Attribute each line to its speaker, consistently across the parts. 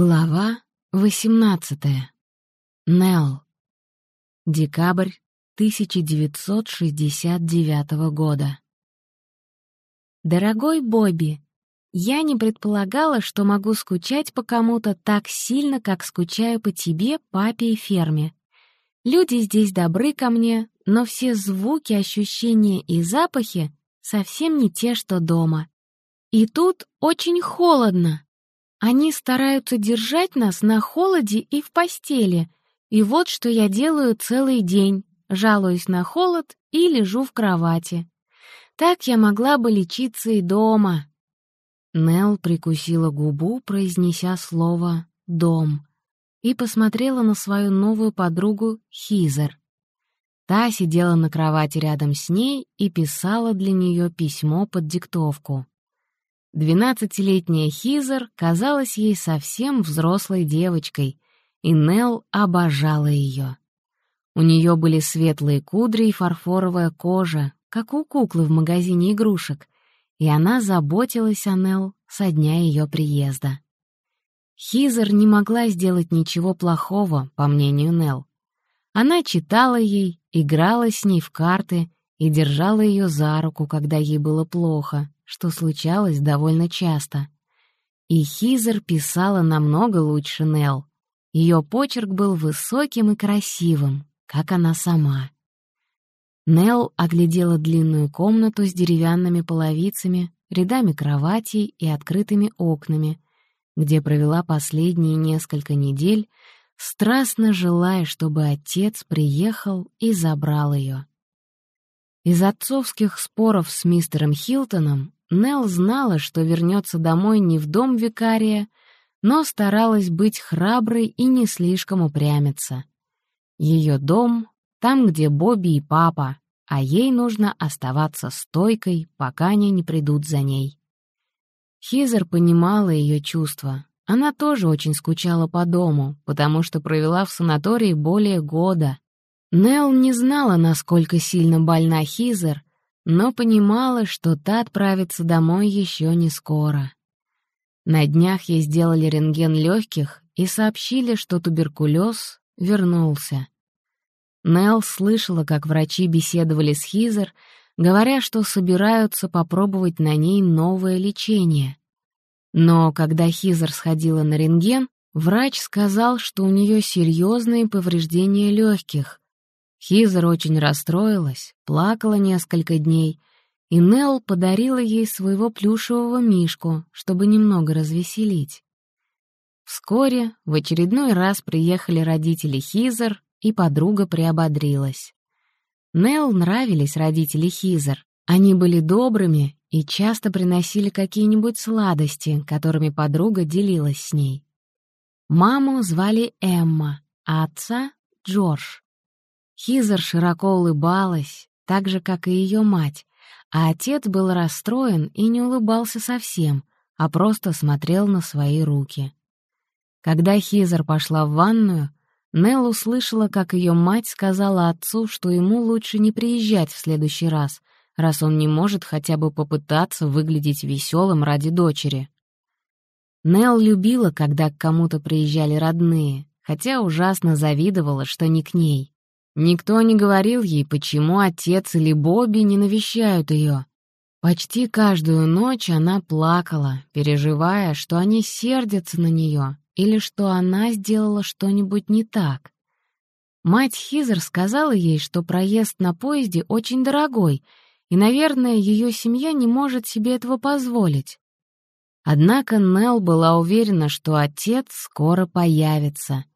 Speaker 1: Глава 18. Нелл. Декабрь 1969 года. Дорогой Бобби, я не предполагала, что могу скучать по кому-то так сильно, как скучаю по тебе, папе и ферме. Люди здесь добры ко мне, но все звуки, ощущения и запахи совсем не те, что дома. И тут очень холодно. Они стараются держать нас на холоде и в постели. И вот что я делаю целый день. Жалуюсь на холод и лежу в кровати. Так я могла бы лечиться и дома. Нел прикусила губу, произнеся слово «дом», и посмотрела на свою новую подругу Хизер. Та сидела на кровати рядом с ней и писала для нее письмо под диктовку. Двенадцатилетняя Хизер казалась ей совсем взрослой девочкой, и Нелл обожала ее. У нее были светлые кудри и фарфоровая кожа, как у куклы в магазине игрушек, и она заботилась о Нелл со дня ее приезда. Хизер не могла сделать ничего плохого, по мнению Нелл. Она читала ей, играла с ней в карты и держала ее за руку, когда ей было плохо, что случалось довольно часто. И Хизер писала намного лучше Нелл. Ее почерк был высоким и красивым, как она сама. Нелл оглядела длинную комнату с деревянными половицами, рядами кроватей и открытыми окнами, где провела последние несколько недель, страстно желая, чтобы отец приехал и забрал ее. Из отцовских споров с мистером Хилтоном Нелл знала, что вернется домой не в дом викария, но старалась быть храброй и не слишком упрямиться. Ее дом — там, где Бобби и папа, а ей нужно оставаться стойкой, пока они не придут за ней. Хизер понимала ее чувства. Она тоже очень скучала по дому, потому что провела в санатории более года. Нелл не знала, насколько сильно больна Хизер, но понимала, что та отправится домой еще не скоро. На днях ей сделали рентген легких и сообщили, что туберкулез вернулся. Нелл слышала, как врачи беседовали с Хизер, говоря, что собираются попробовать на ней новое лечение. Но когда Хизер сходила на рентген, врач сказал, что у нее серьезные повреждения легких, Хизер очень расстроилась, плакала несколько дней, и Нелл подарила ей своего плюшевого мишку, чтобы немного развеселить. Вскоре в очередной раз приехали родители Хизер, и подруга приободрилась. Нелл нравились родители Хизер. Они были добрыми и часто приносили какие-нибудь сладости, которыми подруга делилась с ней. Маму звали Эмма, а отца — Джордж. Хизер широко улыбалась, так же, как и ее мать, а отец был расстроен и не улыбался совсем, а просто смотрел на свои руки. Когда Хизер пошла в ванную, Нелл услышала, как ее мать сказала отцу, что ему лучше не приезжать в следующий раз, раз он не может хотя бы попытаться выглядеть веселым ради дочери. Нелл любила, когда к кому-то приезжали родные, хотя ужасно завидовала, что не к ней. Никто не говорил ей, почему отец или Бобби не навещают ее. Почти каждую ночь она плакала, переживая, что они сердятся на нее или что она сделала что-нибудь не так. Мать Хизер сказала ей, что проезд на поезде очень дорогой, и, наверное, ее семья не может себе этого позволить. Однако Нелл была уверена, что отец скоро появится —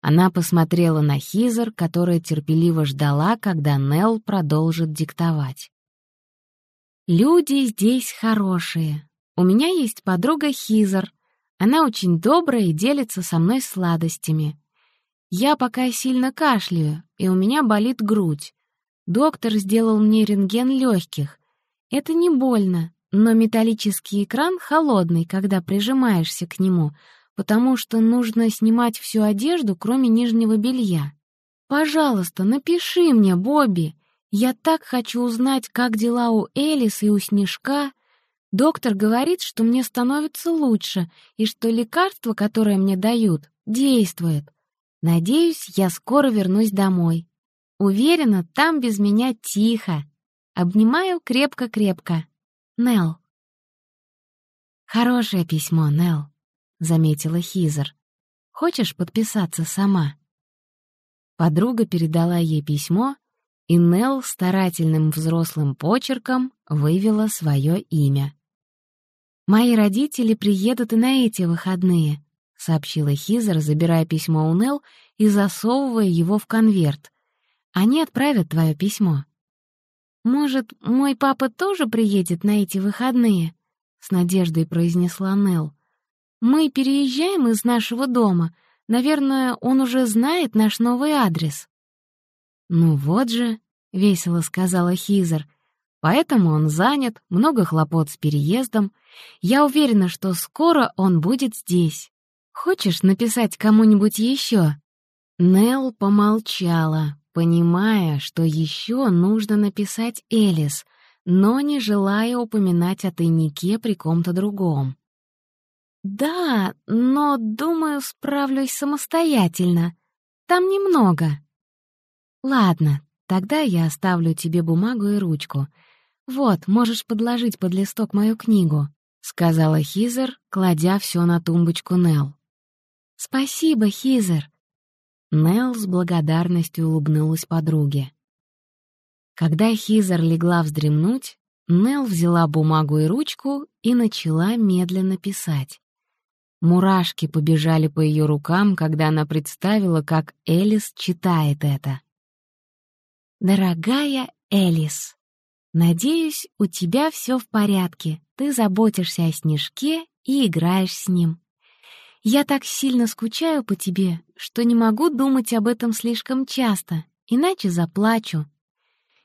Speaker 1: она посмотрела на Хизер, которая терпеливо ждала, когда Нелл продолжит диктовать. «Люди здесь хорошие. У меня есть подруга Хизер. Она очень добрая и делится со мной сладостями. Я пока сильно кашляю, и у меня болит грудь. Доктор сделал мне рентген легких. Это не больно, но металлический экран холодный, когда прижимаешься к нему — потому что нужно снимать всю одежду, кроме нижнего белья. Пожалуйста, напиши мне, Бобби. Я так хочу узнать, как дела у Элис и у Снежка. Доктор говорит, что мне становится лучше и что лекарство, которое мне дают, действует. Надеюсь, я скоро вернусь домой. Уверена, там без меня тихо. Обнимаю крепко-крепко. Нел. «Хорошее письмо, Нел», — заметила Хизер. «Хочешь подписаться сама?» Подруга передала ей письмо, и Нел старательным взрослым почерком вывела свое имя. «Мои родители приедут и на эти выходные», — сообщила Хизер, забирая письмо у Нел и засовывая его в конверт. «Они отправят твое письмо». «Может, мой папа тоже приедет на эти выходные?» — с надеждой произнесла Нелл. «Мы переезжаем из нашего дома. Наверное, он уже знает наш новый адрес». «Ну вот же», — весело сказала Хизер, «поэтому он занят, много хлопот с переездом. Я уверена, что скоро он будет здесь. Хочешь написать кому-нибудь еще?» Нелл помолчала, понимая, что еще нужно написать Элис — но не желая упоминать о тайнике при ком-то другом. «Да, но, думаю, справлюсь самостоятельно. Там немного». «Ладно, тогда я оставлю тебе бумагу и ручку. Вот, можешь подложить под листок мою книгу», — сказала Хизер, кладя все на тумбочку Нел. «Спасибо, Хизер». Нел с благодарностью улыбнулась подруге. Когда Хизер легла вздремнуть, Нел взяла бумагу и ручку и начала медленно писать. Мурашки побежали по ее рукам, когда она представила, как Элис читает это. «Дорогая Элис, надеюсь, у тебя все в порядке. Ты заботишься о Снежке и играешь с ним. Я так сильно скучаю по тебе, что не могу думать об этом слишком часто, иначе заплачу.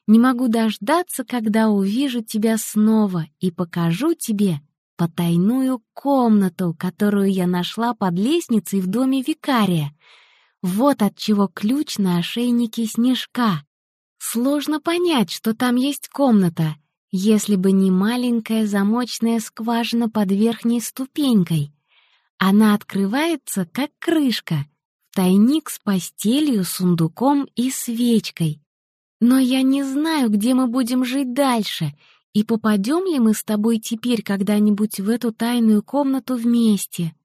Speaker 1: Не могу дождаться, когда увижу тебя снова и покажу тебе потайную комнату, которую я нашла под лестницей в доме викария. Вот от чего ключ на ошейнике снежка. Сложно понять, что там есть комната, если бы не маленькая замочная скважина под верхней ступенькой. Она открывается, как крышка, тайник с постелью, сундуком и свечкой. Но я не знаю, где мы будем жить дальше, и попадем ли мы с тобой теперь когда-нибудь в эту тайную комнату вместе.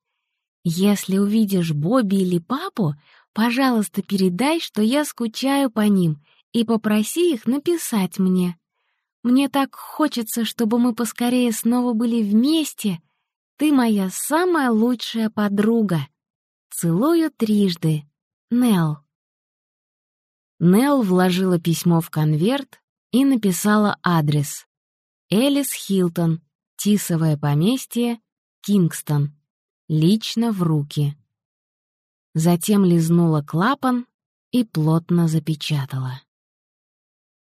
Speaker 1: Если увидишь Бобби или папу, пожалуйста, передай, что я скучаю по ним, и попроси их написать мне. Мне так хочется, чтобы мы поскорее снова были вместе. Ты моя самая лучшая подруга. Целую трижды. Нелл. Нелл вложила письмо в конверт и написала адрес. Элис Хилтон, Тисовое поместье, Кингстон. Лично в руки. Затем лизнула клапан и плотно запечатала.